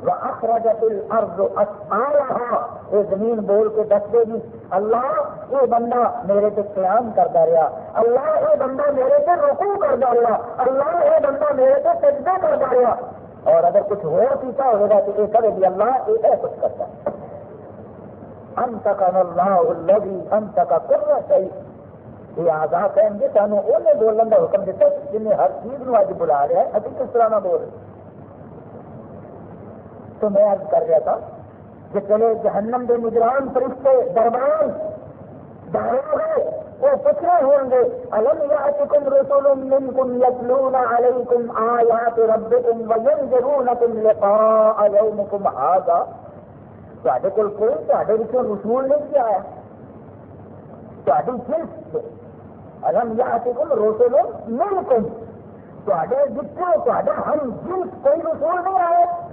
اخراجت الارض اسعارها یہ زمین بول کے دس دے گی۔ اللہ یہ بندہ میرے سے قیام کرتا رہا۔ اللہ یہ بندہ میرے سے رکو کرتا رہا۔ اللہ یہ بندہ میرے سے سجدہ کرتا رہا۔ اور اگر کچھ ہو پیتا ہوگا تو یہ کرے گی، اللہ یہ کچھ کرتا انت کا اللہ انت کا کر صحیح یہ آزاد کہیں گے سانو انہیں بولنے کا حکم دیتا جن ہر چیز نو اج بلا رہا ہے۔ ابھی کس طرح نہ بول رہے تو میں ارد کر رہا تھا کہ چلے جہنم دے نگران فرشتے دربان وہ پوچھ رہے ہوں گے۔ الم یاتکم رسول منکم یتلون علیکم آیات ربکم وینذرونکم لقاء یومکم نہیں کیا رسول نہیں آئے۔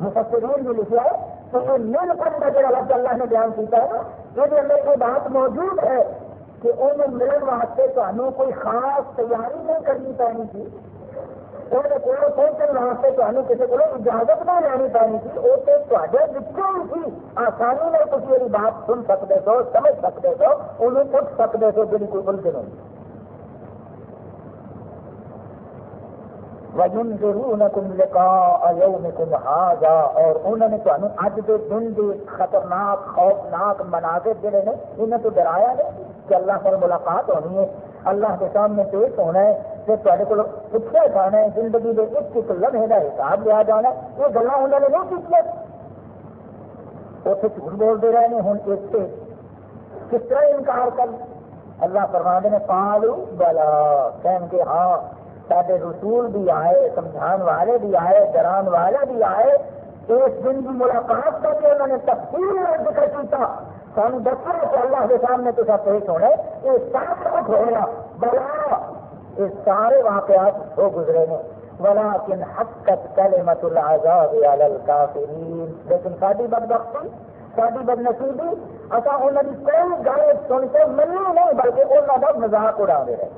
مفسرین بھی لکھا ہے کہ یہ مل کر کا جڑا لفظ اللہ نے بیان کیا ہے یہ اندر یہ بات موجود ہے کہ انہیں ملن واسطے تمہیں کوئی خاص تیاری نہیں کرنی پانی تھی، وہ پہنچنے واسطے تمہیں کسی کو اجازت نہیں لینی پانی تھی، وہ تو بچوں ہی آسانی میں کسی میری بات سن سکتے ہو سمجھ سکتے ہو انہیں پوچھ سکتے ہو جی کوئی بلتے نہیں۔ وَيُنْذِرُونَكُمْ لِقَاءَ يَوْمِكُمْ هَذَا اور انہوں نے تمہیں اج دے دن دی، خطرناک، خوفناک مناظر جڑے نے انہیں تو ڈرایا ہے کہ اللہ پر ملاقات ہونی ہے۔ اللہ کے سامنے پیش ہونا ہے کہ تے کو پوچھا جانا ہے، زندگی کے ایک ایک لمحے کا حساب لیا جانا ہے۔ یہ گلا انہوں نے نہیں کی اتنے جھوٹ بولتے رہے ہیں ہوں اس سے کس طرح انکار کر۔ اللہ فرما نے پالو بلا کہیں گے ہاں سارے رسول بھی آئے سمجھان والے بھی آئے ڈران والے بھی آئے اس دن کی ملاقات کر کے انہوں نے تفصیل میں ذکر کیا سان دسو کہ اللہ کے سامنے تو سب پیش ہونے یہ سب کچھ ہونا بلا یہ سارے واقعات ہو گزرے نے ولكن حقت كلمة العذاب على الكافرين لیکن ساری بدبختی ساری بدنصیبی اصا انہوں کی کوئی گل سن کے منی نہیں بلکہ انہوں کا مزاق اڑا رہے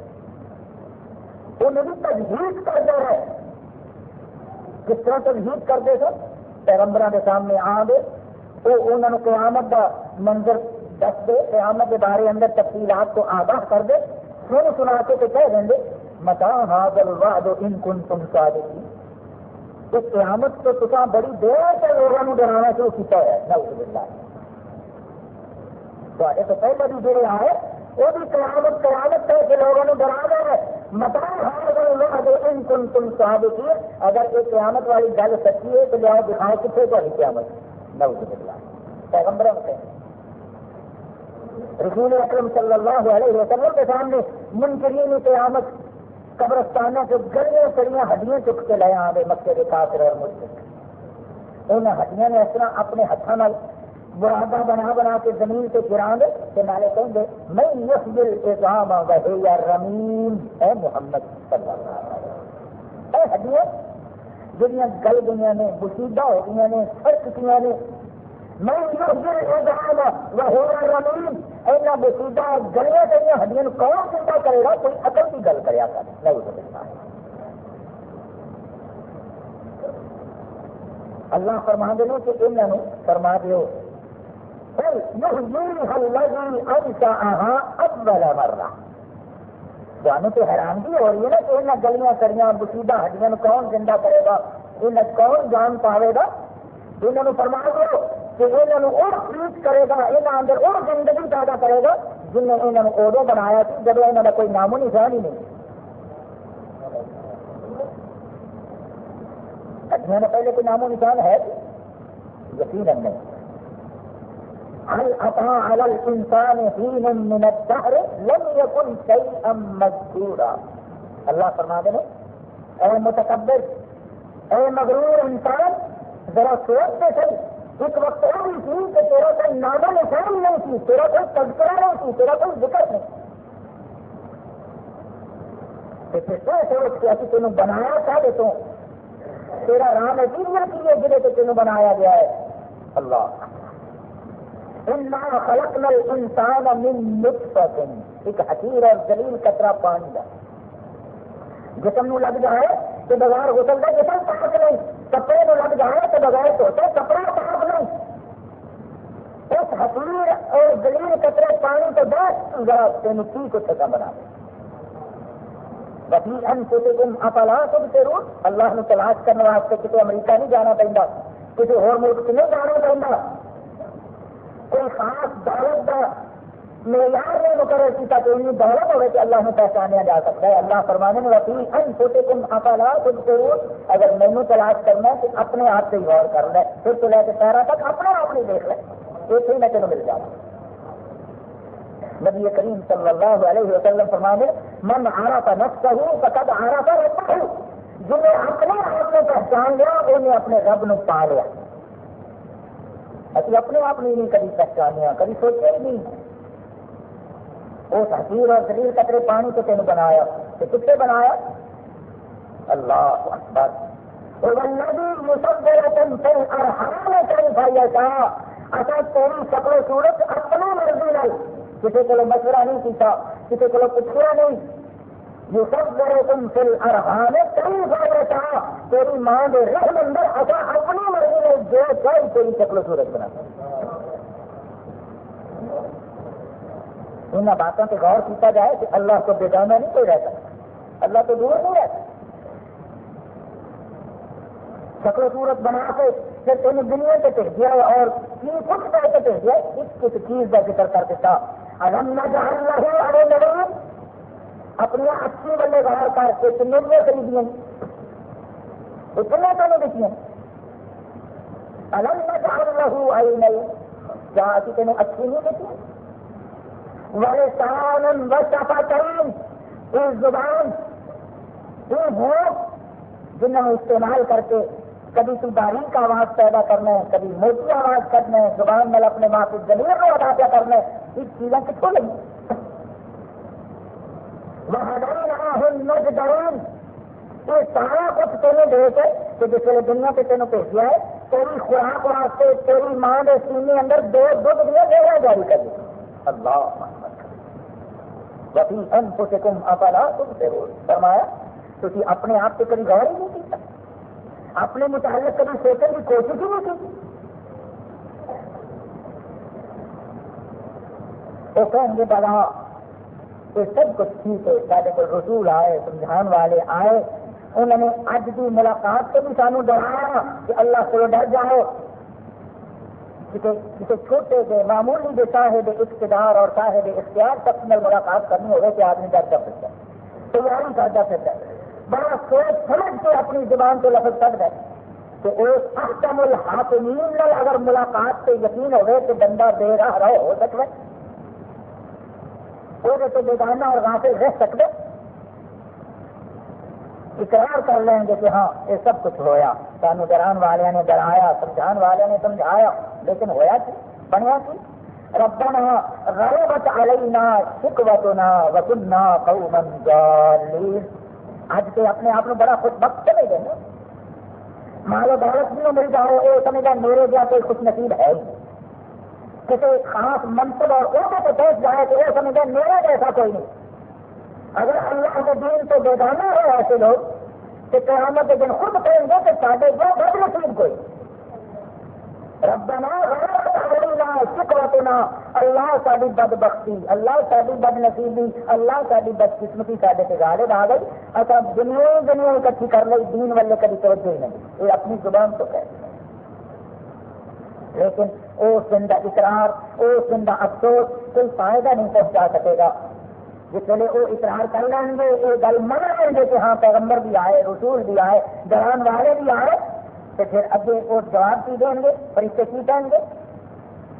انہیں تجہیز کرتے رہے کس طرح تجہیز کرتے تھے پیغمبر کے سامنے آ گئے وہ انہوں نے قیامت کا منظر دس دے قیامت کے بارے اندر تفصیلات کو آگاہ کر دے سن سنا کے تو کہہ دیں گے متا حاضر وعد ان کن تم صادقی اس قیامت تو تصا بڑی دیر سے لوگوں ڈرانا شروع کیا ہے۔ نعوذ باللہ۔ تو پہلے بھی جڑے آئے وہ بھی قیامت قیامت ہے کہ لوگوں نے ڈرا دیا ہے مطلب ان کن تم صادقی اگر یہ قیامت والی گل سچی ہے تو جاؤ دکھاؤ کتنے تاری قیامت۔ نعوذ باللہ۔ پیغمبر ہوتے رسول اکرم صلی اللہ علیہ وسلم کے سامنے منکرین قیامت قبرستانوں سے گلیاں سڑیاں ہڈیاں چک کے لے آ گئے مکے کے کافر اور مشرق۔ ان ہڈیاں نے اس طرح اپنے ہاتھوں مرادہ بنا بنا کے زمین سے گرا دے نالے کہیں گے، میں یسبل اظام وہی یا رمین اے محمد صلی اللہ علیہ وسلم۔ اے ہڈیاں جنیاں گل گئی نے مصیبہ ہو گئی نے فرق نے میں یسبل وہی یا اینا گلیاں گئی ہڈیاں کون کرے گا؟ کوئی عقل کی گل کریا کر نہیں اللہ فرما دے کہ انہوں فرما دیو۔ تو حیرانگی ہو رہی ہے نا کہ انہیں گلیاں کریاں بسیدہ ہڈیاں کون زندہ کرے گا؟ انہیں کون جان پاوے گا؟ انہوں فرما دو کہ انہوں اور فریج کرے گا یہاں اندر اور زندگی پیدا کرے گا جن نے انہوں ادو بنایا جب انہوں کا کوئی نام و نشان ہی نہیں۔ ہڈیاں پہلے کوئی نام و نشان ہے؟ یقین نہیں۔ هل أتى على الإنسان حين من الدهر؟ لم يكن شيئا مذكورا. اللہ فرما دے اے متکبر اے مغرور انسان ذرا سوچ دے صحیح ایک وقت وہ بھی تھی کہ تیرا کوئی نام و نشان نہیں تھی، تیرا کوئی تذکرہ نہیں تھی، تیرا کوئی ذکر نہیں. پھر سوچ کے اسی تینوں بنایا تھا دے تو تیرا رام عجیب کی ہے جنہیں تینوں بنایا گیا ہے؟ اللہ. خلقنا الانسان من نطفه ایک حقیر اور دلیل کترا پانی کا جسم نو لگ جائے تو بغیر غسل کا جسم پاک نہیں۔ کپڑے نو لگ جائے تو بغیر دھوتے کپڑا پاک نہیں۔ اس حقیر اور دلیل کترے پانی تو بس ذرا تین کی کچھ کا بنا۔ وفی ان تم اپلا اللہ نے تلاش کرنے واسطے کسی امریکہ نہیں جانا پہنتا کسی اور ملک نہیں جانا پہنتا کوئی خاص دولت کا معیار نے مقرر کیا کہ ان دولت ہوئے کہ اللہ نے پہچانیا جا سکتا ہے۔ اللہ فرمانے میں وکیل ان چھوٹے کم اکالا خود کو اگر مینو تلاش کرنا ہے تو اپنے آپ سے غور کر لے۔ پھر تو لے کے پیرا تک اپنے آپ نہیں دیکھ لے۔ ایسے ہی میں تینوں مل جاؤں۔ نبی کریم صلی اللہ علیہ وسلم فرمانے من آرا کا نقص ہوں فقد آرا کا رب ہوں جنہیں اپنے آپ کو پہچان لیا، انہیں اپنے رب نو پا لیا۔ ابھی اپنے آپ نہیں، کبھی پہچانیا کبھی سوچے ہی نہیں۔ وہ حقیر اور دلیل قطرے پانی تو تین بنایا۔ تو کتنے بنایا؟ اللہ اکبر۔ اصل اچھا، تیری شکل و صورت اپنی مرضی نہیں۔ کسی کو مشورہ نہیں کیتا، کسی کو پوچھا نہیں۔ تم فل ارحان کئی بڑے تھا تیری ماں کے رحم اندر اصا اپنی مرضی نے جو چاہیے تیری شکل و صورت بنا. ان باتوں پہ غور کیا جائے کہ اللہ کو بیگانہ نہیں کوئی رہتا. اللہ تو دور نہیں رہتا. شکل و صورت بنا کے پھر تین دنیا سے بھیج دیا اور تین کچھ کر کے بھیج دیا. اس کس چیز کا ذکر کر دیتا. الحمد اللہ ارے اپنی اچھی بلے غور کر کے تین خریدیاں اتنا تمہیں دیکھیے۔ الحمد اللہ آئی نہیں کیا ابھی تینوں اچھی نہیں دیکھی ولسان وشفتین اس زبان یہ ہو جنہوں استعمال کر کے کبھی تو باریک آواز پیدا کرنا ہے کبھی موٹی آواز کرنا ہے زبان میں اپنے ماں کی زمین کو ادا کیا کرنا ہے اس چیزیں کتوں لگی ڈرون یہ سارا کچھ تینوں دے کے کہ جس ویلے دنیا پہ تینوں بھیجا ہے، تیری خوراک واسطے، تیری ماں کے سینے اندر دو دودھ دیا گیا جاری کر دی۔ اللہ وفی ان پوشکم افلا تم سے فرمایا تو اپنے آپ سے کبھی غور ہی نہیں کیا اپنے متعلق کبھی سوچنے کی کوشش ہی نہیں کی۔ وہ کہیں گے بابا یہ سب کچھ ٹھیک ہے سارے کو رسول آئے، سمجھان والے آئے۔ انہوں نے اج کی ملاقات سے بھی سانو ڈرایا کہ اللہ سے ڈر جاؤ۔ کسی چھوٹے سے معمولی کے صاحب اقتدار اور صاحب اختیار تک میں ملاقات کرنی ہوگی کہ آدمی ڈرتا پھرتا ہے۔ تیاری کرتا پھرتا ہے۔ بڑا سوچ سمجھ کے اپنی زبان کو لفظ کر دے کہ اس احکم الحاکمین اگر ملاقات سے یقین ہوئے تو بندہ بے راہ رہو ہو سکے وہ تو بیگانہ اور غافل رہ سکتے۔ اقرار کر لیں گے کہ ہاں یہ سب کچھ ہویا۔ سانو ڈران والے نے ڈرایا، سمجھان والے نے سمجھایا، لیکن ہویا کی؟ بنیا کی؟ ربنا غلبت علینا شکوتنا وکنا قوما ضالین۔ اج کے اپنے آپ بڑا خود وقت سمجھ دیں مالو دولت بھی مل جاؤ یہ سمجھا میرے جا کوئی خوش نصیب ہے ہی کسی خاص منصب اور عہدے پہ پہنچ جائے تو وہ سمجھا میرا جیسا کوئی نہیں۔ اگر اللہ کے دین تو بیگانہ ہو ایسے لوگ کہ قیامت کے دن خود کہیں گے کہ سارے وہ بد نصیب کوئی۔ ربنا شکوتنا اللہ ساری بد بختی اللہ ساری بد نصیبی اللہ ساری بد قسمتی سارے سے غالب آ گئی۔ اچھا دنیا دنیا اکٹھی کر لی دین والے کبھی توجہ نہیں۔ یہ اپنی زبان تو کہ لیکن اس دن کا اقرار اس دن کا افسوس، کوئی فائدہ نہیں پہنچا سکے گا۔ جس ویلے وہ اقرار کر لیں گے یہ گل من لیں گے کہ ہاں پیغمبر بھی آئے، رسول بھی آئے، جوان والے بھی آئے، تو پھر اگے وہ جواب کی دیں گے، فرشتے کی کہیں گے۔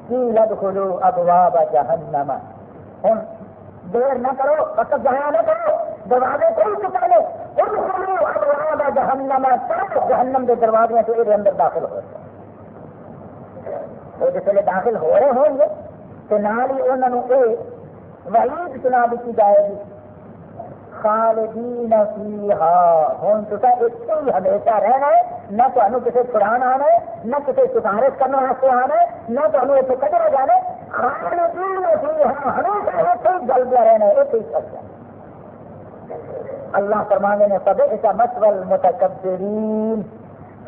کی لگ کھولو ابواب جہنم۔ ہوں دیر نہ کرو، وقت جہاں نہ کرو، دروازے کوئی چکا لے ان کھولو ابواب جہنم۔ سب جہنم کے دروازے سے یہ اندر داخل ہو رہے وہ جس ویلے داخل ہو رہے ہوں گے، تو نال ہی انہوں نے یہ وعید سنا دیتی جائے گی۔ خالدین فیہا۔ ہوں تو اتنے ہی ہمیشہ رہنا ہے، نہ تو کسی چھڑان آنا ہے، نہ کسی سفارش کرنے واسطے آنا ہے، نہ تو اتنے کدھر جانا ہے۔ خالدین فیہا، ہمیشہ اتنے ہی گل رہنا ہے اتنے ہی سب اللہ فرمانے نے سب ایسا مسول متکبرین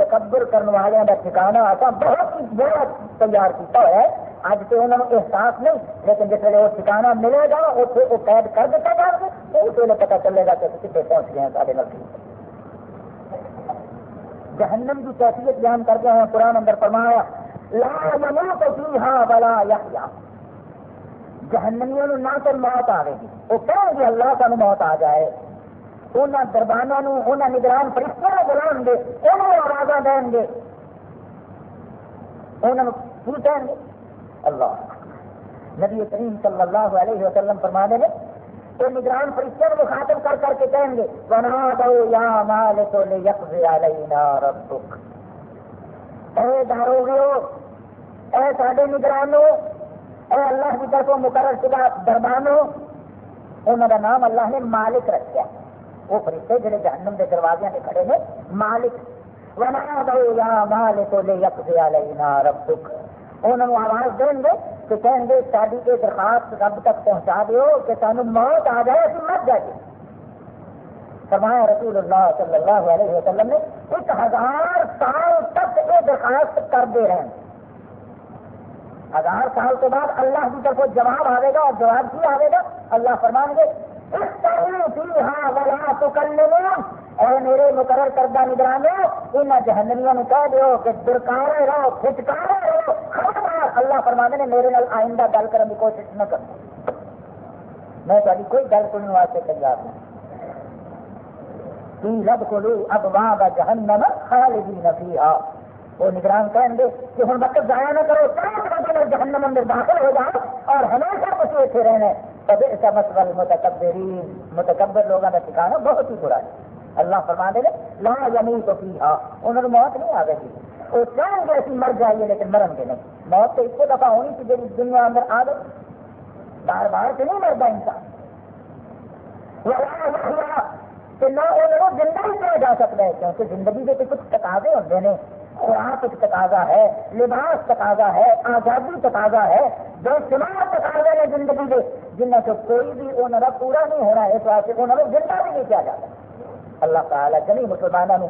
تکبر کرنے والوں کا ٹھکانا ایسا بہت ہی بہت تیار کیا ہے۔ اج تو انہوں نے احساس نہیں، لیکن جس ویسے وہ ٹھکانا ملے گا اتنے وہ قید کر دیتا جائے گا تو اس ویلے پتا چلے گا کہ کتنے پہنچ گئے ہیں سارے نزدیک۔ جہنم کی کیفیت بیان کر گئے ہیں قرآن اندر فرمایا، لا يموت فيها ولا يحيا جہنمیوں نہ تو موت آئے گی، وہ کہیں گے اللہ کا موت آ جائے۔ انہوں دربانوں انہوں نگران فرشتوں کو بلا گے انہوں آوازہ دیں گے انہوں کی کہیں گے اللہ نبی کریم صلی اللہ علیہ وسلم فرما دے تو نگران فرشتے کو خاطر کر کر کے کہیں گے بنا دو یا مال تو لے یقز علینا ربک اے داروگیو اے ساڈے نگرانو اے اللہ کی طرف مقرر شدہ دربانو انہوں کا نام اللہ نے مالک رکھا وہ فرشتے جڑے جہنم کے دروازے میں کھڑے ہیں، مالک ونا دو یا مال تو لے یقز علینا ربک انہوں آواز دیں گے کہ کہیں گے، ساری یہ درخواست رب تک پہنچا دیو کہ سانو موت آ جائے اسی مر جائے۔ فرمایا رسول اللہ صلی اللہ علیہ وسلم نے، ایک ہزار سال تک یہ درخواست کرتے رہے ہزار سال کے بعد اللہ کی طرف جواب آئے گا اور جواب کی آئے گا۔ اللہ فرمان گے ہاں تو اے میرے مقرر کردہ نگرانوں، ان جہنمیوں نے کہہ دیو کہ درکارے رہو، پھٹکارے رہو۔ خبردار، اللہ فرمانے نے میرے نال آئندہ گل کرنے کی کوشش نہ کروں میں تاری کوئی گل کرنے واسطے تیار نہیں۔ کی رب کو لو اب وہاں کا جہنم خالدین فیہا۔ وہ نگران کہیں گے کہ ہوں وقت ضائع نہ کرو جہنم اندر داخل ہو جاؤ اور ہمیشہ کچھ اتنے رہنا تب ایسا مسئلہ متکبرین متکبر لوگوں کا ٹھکانا بہت ہی برا ہے۔ اللہ فرما دے لا یمی تو کی انہوں نے موت نہیں آ گئی وہ چاہیں گے اسی مر جائیے لیکن مرن گے نہیں۔ موت تو ایک دفعہ ہونی تھی جی دنیا اندر آ گئی۔ بار بار سے نہیں مرتا انسان۔ کہ نہ انہوں زندہ ہی کیا جا سکتا ہے کیونکہ زندگی کے کچھ تقاضے ہوتے ہیں خوراک تقاضا ہے، لباس تقاضا ہے، آزادی تقاضا ہے، جو شمار تقاضے ہیں زندگی کے، جن سے کوئی بھی انہوں پورا نہیں ہونا اس واسطے انہوں زندہ بھی نہیں کیا جاتا۔ اللہ تعالیٰ جمی مسلمانوں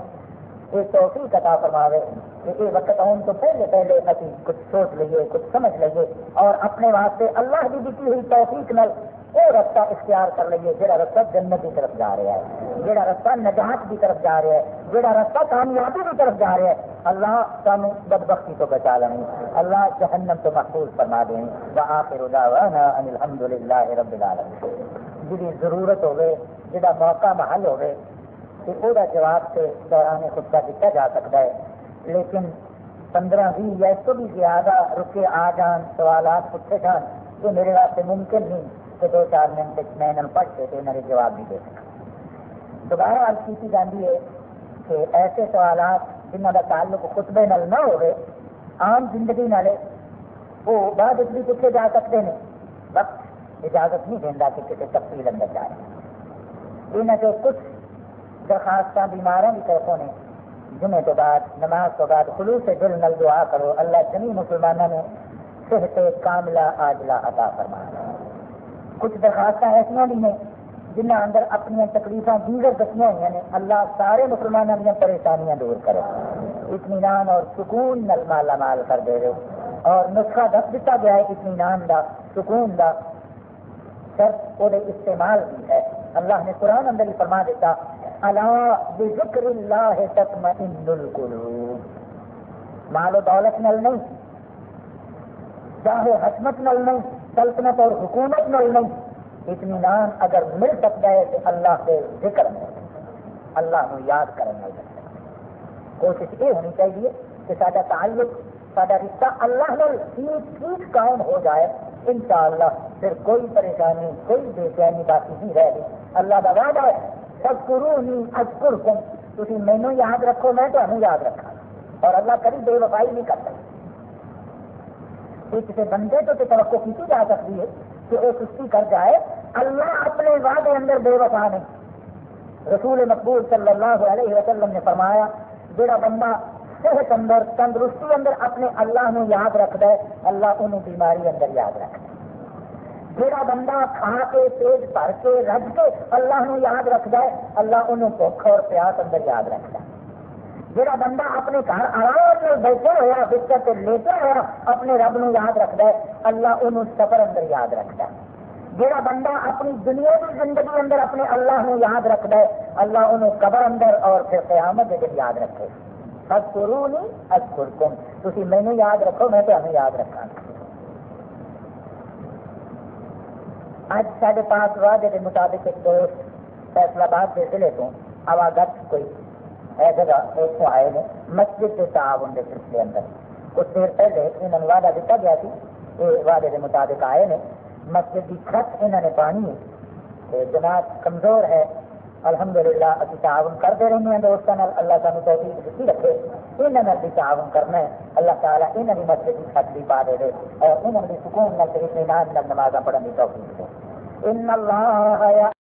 یہ توفیق عطا فرماوے کہ یہ وقت آن تو پہلے پہلے ابھی کچھ سوچ لیے کچھ سمجھ لیے اور اپنے واسطے اللہ کی دیتی ہوئی توفیق نل وہ رستہ اختیار کر لیے جہاں رستہ جنت کی طرف جا رہا ہے جہاں رستہ نجات کی طرف جا رہا ہے جہاں رستہ کامیابی کی طرف جا رہا ہے۔ اللہ سانو بدبختی تو بچا لیں، اللہ جہنم تو محفوظ فرما دیں۔ وآخر دعوانا ان الحمد للہ رب العالمین۔ جی ضرورت ہوئے جہاں موقع محل ہوئے کہ وہ جواب سے دوران خطبہ دیتا جا سکتا ہے۔ لیکن پندرہ بھی یا اس کو بھی زیادہ رکے آ جان، سوالات پوچھے جان تو میرے واسطے ممکن نہیں۔ کہ دو چار منٹ میں انہوں پڑھ کے تو میرے جواب بھی دے سکا دوبارہ عرض کی جاتی ہے کہ ایسے سوالات جنہوں کا تعلق خطبے نل نہ ہوئے، عام زندگی والے وہ بعد بھی پوچھے جا سکتے ہیں۔ وقت اجازت نہیں دینا کہ کسی تفصیل اندر جائے۔ ان سے کچھ درخواست بیماروں کی طرفوں نے جمعے تو بعد، نماز تو بعد، خلوص دل نل دعا کرو، اللہ جمی مسلمانوں نے صحت کاملہ آجلا عطا فرما کچھ درخواست ایسا بھی ہیں جنہ اندر اپنی تکلیفاں دیگر دسیاں ہوئی ہیں یعنی اللہ سارے مسلمانوں دیا پریشانیاں دور کرے۔ اطمینان اور سکون نل مالا مال کر دے رہے اور نسخہ دس دیتا گیا ہے، اطمینان دا، سکون دا۔ سر وہ استعمال بھی ہے۔ اللہ نے قرآن اندر ہی فرما دیتا اللہ بذکر اللہ تطمئن القلوب. مال و دولت نل نہیں چاہے حکمت نل نہیں سلطنت اور حکومت نل نہیں، اطمینان اگر مل سکتا ہے تو اللہ سے ذکر میں اللہ کو یاد کرنے لگ کوشش یہ ہونی چاہیے کہ سارا تعلق سارا رشتہ اللہ نے ٹھیک ٹھیک قائم ہو جائے۔ انشاءاللہ پھر کوئی پریشانی، کوئی بے چینی باقی نہیں رہ گئی اللہ کا وعدہ ہے سب کرو نہیں اجپر کم تھی مینو یاد رکھو، میں تمہیں یاد رکھا اور اللہ کبھی بے وفائی نہیں کرتا۔ کسی بندے تو توقع کی جا سکتی ہے کہ وہ سستی کر جائے۔ اللہ اپنے وعدے اندر بے وفا نہیں۔ رسول مقبول صلی اللہ علیہ وسلم نے فرمایا، جڑا بندہ صحت اندر، تندرستی اندر اپنے اللہ نو یاد رکھتا ہے، اللہ انہوں بیماری اندر یاد رکھتا ہے۔ جہاں بندہ کھا کے، پیٹ بھر کے رج کے اللہ نو یاد رکھتا ہے، اللہ انہوں بخ اور پیاس اندر یاد رکھتا ہے۔ جہاں بندہ اپنے گھر آرام سے بیٹھا ہوا بستر سے لیٹا ہوا، اپنے رب نو یاد رکھتا ہے، اللہ انہوں سفر اندر یاد رکھتا ہے۔ جہاں بندہ اپنی دنیا کی زندگی اندر اپنے اللہ نو یاد رکھتا ہے، اللہ انہوں قبر اندر اور پھر قیامت دن یاد رکھے۔ اکرونی اکرکم تھی مینو یاد رکھو، میں تمہیں یاد رکھا اج سارے پاس وعدے کے مطابق ایک دوست فیصلہ باد کے ضلع تو آواگت کوئی ہے جگہ اتوں آئے نے مسجد کے تعاون کے سلسلے اندر کچھ دیر پہلے انہوں نے وعدہ دیتا گیا سی یہ وعدے کے مطابق آئے نے مسجد کی چھت انہوں نے پانی ہے جناب کمزور ہے الحمد للہ ابھی تعاون کرتے رہے ہیں دوستوں اللہ سانو توفیق دیتی رکھے یہاں بھی تعاون کرنا ہے اللہ تعالیٰ یہاں کی مسجد کی چھت بھی پا دے دے اور یہاں کی سکون نال اطمینان نماز پڑھنے کی توفیق دے ان اللہ